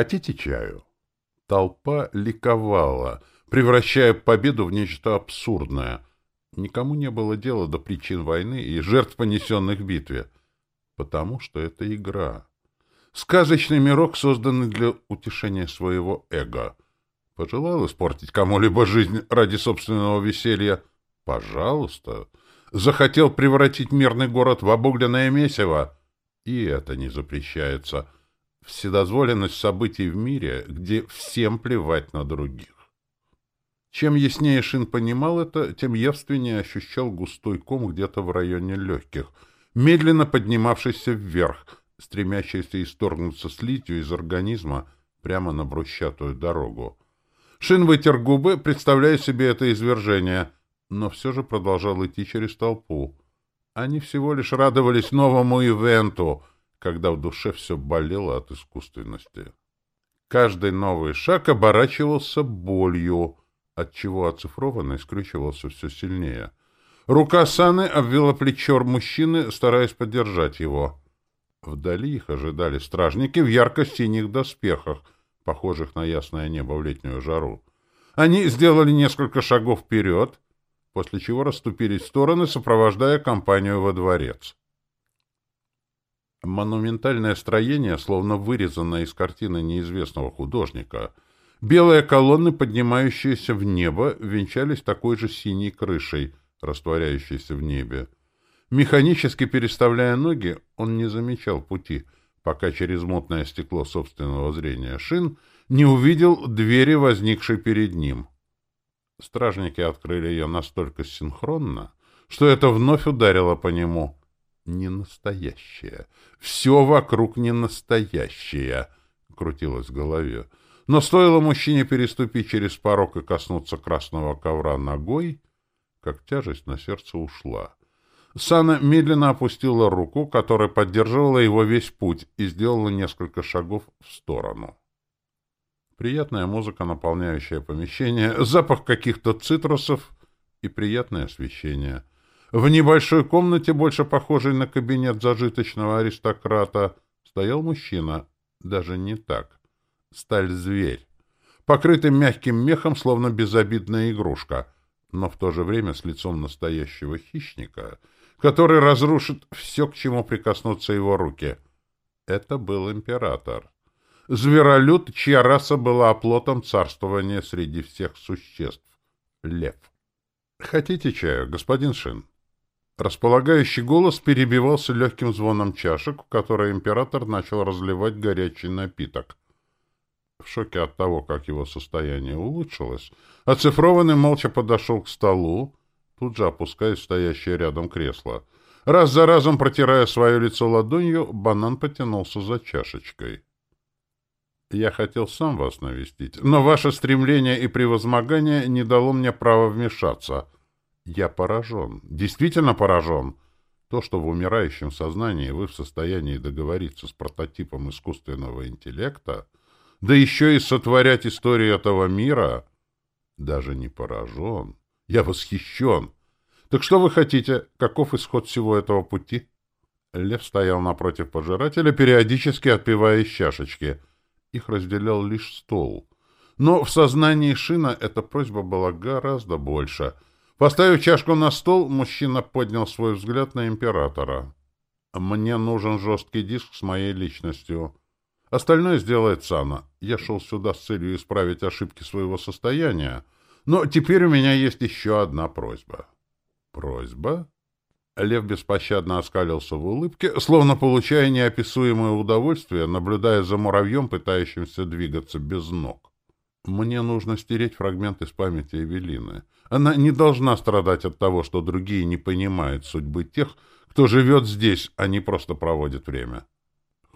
Хотите чаю? Толпа ликовала, превращая победу в нечто абсурдное. Никому не было дела до причин войны и жертв, понесенных в битве. Потому что это игра. Сказочный мирок, созданный для утешения своего эго. Пожелал испортить кому-либо жизнь ради собственного веселья? Пожалуйста. Захотел превратить мирный город в обугленное месиво? И это не запрещается. — вседозволенность событий в мире, где всем плевать на других. Чем яснее Шин понимал это, тем явственнее ощущал густой ком где-то в районе легких, медленно поднимавшийся вверх, стремящийся исторгнуться слитью из организма прямо на брусчатую дорогу. Шин вытер губы, представляя себе это извержение, но все же продолжал идти через толпу. Они всего лишь радовались новому ивенту — когда в душе все болело от искусственности. Каждый новый шаг оборачивался болью, отчего оцифрованный скрючивался все сильнее. Рука Саны обвела плечо мужчины, стараясь поддержать его. Вдали их ожидали стражники в ярко-синих доспехах, похожих на ясное небо в летнюю жару. Они сделали несколько шагов вперед, после чего расступились в стороны, сопровождая компанию во дворец. Монументальное строение, словно вырезанное из картины неизвестного художника. Белые колонны, поднимающиеся в небо, венчались такой же синей крышей, растворяющейся в небе. Механически переставляя ноги, он не замечал пути, пока через мутное стекло собственного зрения шин не увидел двери, возникшей перед ним. Стражники открыли ее настолько синхронно, что это вновь ударило по нему — не настоящее. Все вокруг не настоящее, крутилось в голове. Но стоило мужчине переступить через порог и коснуться красного ковра ногой, как тяжесть на сердце ушла. Сана медленно опустила руку, которая поддерживала его весь путь, и сделала несколько шагов в сторону. Приятная музыка, наполняющая помещение, запах каких-то цитрусов и приятное освещение — в небольшой комнате, больше похожей на кабинет зажиточного аристократа, стоял мужчина. Даже не так. Сталь-зверь. Покрытый мягким мехом, словно безобидная игрушка, но в то же время с лицом настоящего хищника, который разрушит все, к чему прикоснутся его руки. Это был император. Зверолюд, чья раса была оплотом царствования среди всех существ. Лев. «Хотите чаю, господин Шин?» Располагающий голос перебивался легким звоном чашек, в которые император начал разливать горячий напиток. В шоке от того, как его состояние улучшилось, оцифрованный молча подошел к столу, тут же опускаясь в стоящее рядом кресло. Раз за разом протирая свое лицо ладонью, банан потянулся за чашечкой. «Я хотел сам вас навестить, но ваше стремление и превозмогание не дало мне права вмешаться», я поражен, действительно поражен. То, что в умирающем сознании вы в состоянии договориться с прототипом искусственного интеллекта, да еще и сотворять историю этого мира, даже не поражен. Я восхищен. Так что вы хотите? Каков исход всего этого пути? Лев стоял напротив пожирателя, периодически отпивая из чашечки. Их разделял лишь стол. Но в сознании Шина эта просьба была гораздо больше — Поставив чашку на стол, мужчина поднял свой взгляд на императора. «Мне нужен жесткий диск с моей личностью. Остальное сделает Сана. Я шел сюда с целью исправить ошибки своего состояния, но теперь у меня есть еще одна просьба». «Просьба?» Лев беспощадно оскалился в улыбке, словно получая неописуемое удовольствие, наблюдая за муравьем, пытающимся двигаться без ног. «Мне нужно стереть фрагмент из памяти Эвелины». Она не должна страдать от того, что другие не понимают судьбы тех, кто живет здесь, а не просто проводит время.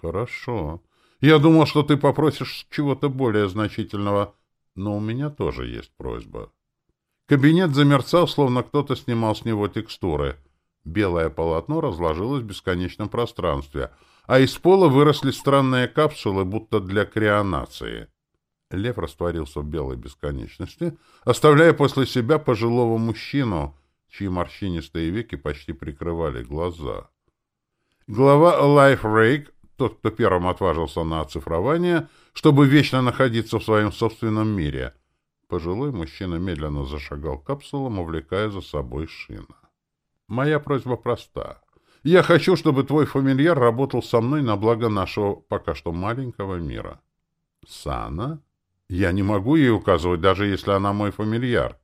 Хорошо. Я думал, что ты попросишь чего-то более значительного, но у меня тоже есть просьба. Кабинет замерцал, словно кто-то снимал с него текстуры. Белое полотно разложилось в бесконечном пространстве, а из пола выросли странные капсулы, будто для креонации. Лев растворился в белой бесконечности, оставляя после себя пожилого мужчину, чьи морщинистые веки почти прикрывали глаза. Глава Лайф Рейк тот, кто первым отважился на оцифрование, чтобы вечно находиться в своем собственном мире. Пожилой мужчина медленно зашагал капсулам, увлекая за собой шина. Моя просьба проста. Я хочу, чтобы твой фамильяр работал со мной на благо нашего пока что маленького мира. Сана? Я не могу ей указывать, даже если она мой фамильяр.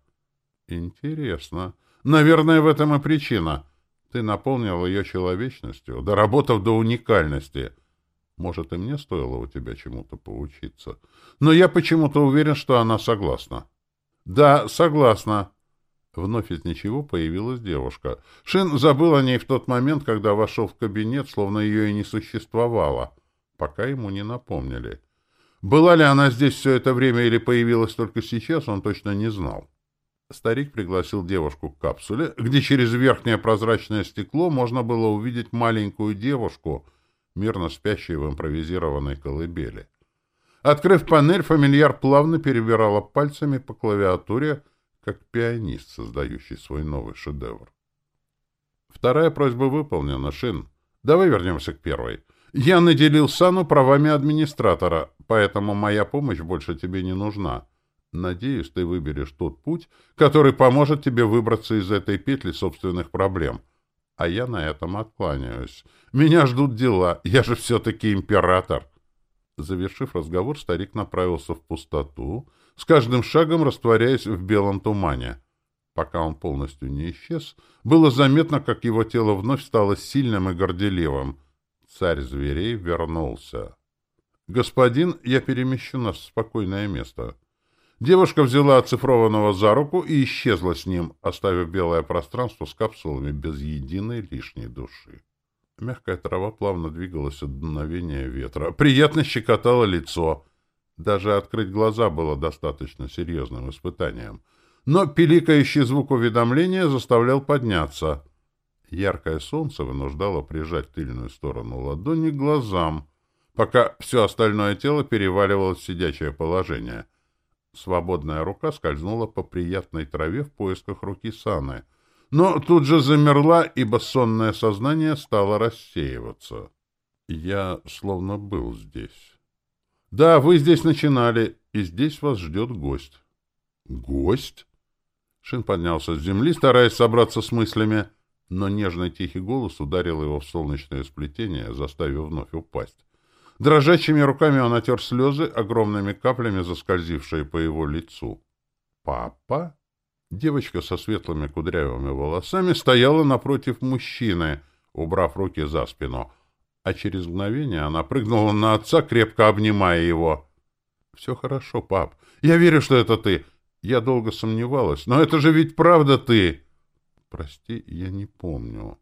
Интересно. Наверное, в этом и причина. Ты наполнил ее человечностью, доработав до уникальности. Может, и мне стоило у тебя чему-то поучиться. Но я почему-то уверен, что она согласна. Да, согласна. Вновь из ничего появилась девушка. Шин забыл о ней в тот момент, когда вошел в кабинет, словно ее и не существовало, пока ему не напомнили. Была ли она здесь все это время или появилась только сейчас, он точно не знал. Старик пригласил девушку к капсуле, где через верхнее прозрачное стекло можно было увидеть маленькую девушку, мирно спящую в импровизированной колыбели. Открыв панель, фамильяр плавно перебирала пальцами по клавиатуре, как пианист, создающий свой новый шедевр. Вторая просьба выполнена, Шин. Давай вернемся к первой. Я наделил Сану правами администратора, поэтому моя помощь больше тебе не нужна. Надеюсь, ты выберешь тот путь, который поможет тебе выбраться из этой петли собственных проблем. А я на этом откланяюсь. Меня ждут дела. Я же все-таки император. Завершив разговор, старик направился в пустоту, с каждым шагом растворяясь в белом тумане. Пока он полностью не исчез, было заметно, как его тело вновь стало сильным и горделивым. Царь зверей вернулся. «Господин, я перемещу нас в спокойное место». Девушка взяла оцифрованного за руку и исчезла с ним, оставив белое пространство с капсулами без единой лишней души. Мягкая трава плавно двигалась от дуновения ветра. Приятно щекотало лицо. Даже открыть глаза было достаточно серьезным испытанием. Но пиликающий звук уведомления заставлял подняться. Яркое солнце вынуждало прижать тыльную сторону ладони к глазам, пока все остальное тело переваливалось в сидячее положение — Свободная рука скользнула по приятной траве в поисках руки Саны, но тут же замерла, ибо сонное сознание стало рассеиваться. Я словно был здесь. Да, вы здесь начинали, и здесь вас ждет гость. Гость? Шин поднялся с земли, стараясь собраться с мыслями, но нежный тихий голос ударил его в солнечное сплетение, заставив вновь упасть. Дрожащими руками он отер слезы, огромными каплями заскользившие по его лицу. «Папа?» Девочка со светлыми кудрявыми волосами стояла напротив мужчины, убрав руки за спину, а через мгновение она прыгнула на отца, крепко обнимая его. «Все хорошо, пап. Я верю, что это ты. Я долго сомневалась, но это же ведь правда ты!» «Прости, я не помню».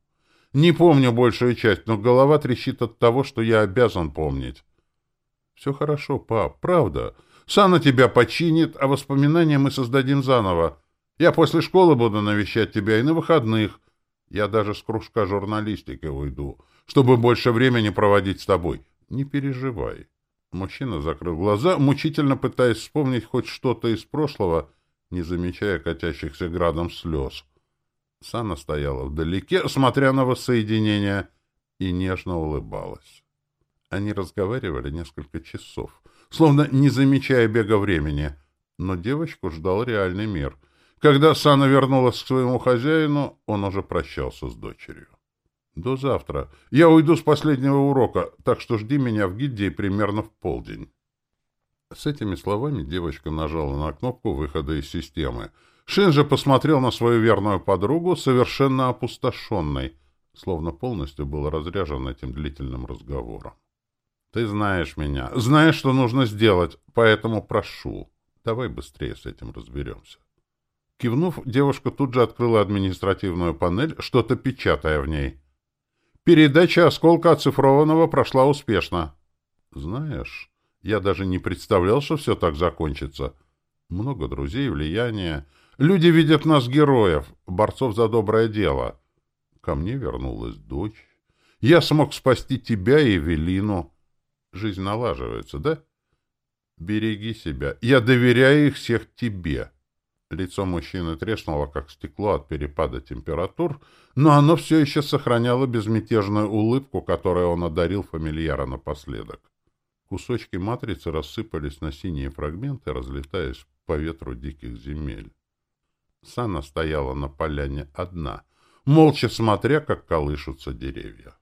Не помню большую часть, но голова трещит от того, что я обязан помнить. Все хорошо, пап, правда. Сана тебя починит, а воспоминания мы создадим заново. Я после школы буду навещать тебя и на выходных. Я даже с кружка журналистики уйду, чтобы больше времени проводить с тобой. Не переживай. Мужчина закрыл глаза, мучительно пытаясь вспомнить хоть что-то из прошлого, не замечая катящихся градом слез. Сана стояла вдалеке, смотря на воссоединение, и нежно улыбалась. Они разговаривали несколько часов, словно не замечая бега времени, но девочку ждал реальный мир. Когда Сана вернулась к своему хозяину, он уже прощался с дочерью. «До завтра. Я уйду с последнего урока, так что жди меня в гильдии примерно в полдень». С этими словами девочка нажала на кнопку выхода из системы — Шинжи посмотрел на свою верную подругу, совершенно опустошенной, словно полностью был разряжен этим длительным разговором. «Ты знаешь меня, знаешь, что нужно сделать, поэтому прошу, давай быстрее с этим разберемся». Кивнув, девушка тут же открыла административную панель, что-то печатая в ней. «Передача осколка оцифрованного прошла успешно». «Знаешь, я даже не представлял, что все так закончится. Много друзей, влияния, Люди видят нас героев, борцов за доброе дело. Ко мне вернулась дочь. Я смог спасти тебя и Эвелину. Жизнь налаживается, да? Береги себя. Я доверяю их всех тебе. Лицо мужчины треснуло, как стекло от перепада температур, но оно все еще сохраняло безмятежную улыбку, которой он одарил фамильяра напоследок. Кусочки матрицы рассыпались на синие фрагменты, разлетаясь по ветру диких земель. Сана стояла на поляне одна, молча смотря, как колышутся деревья.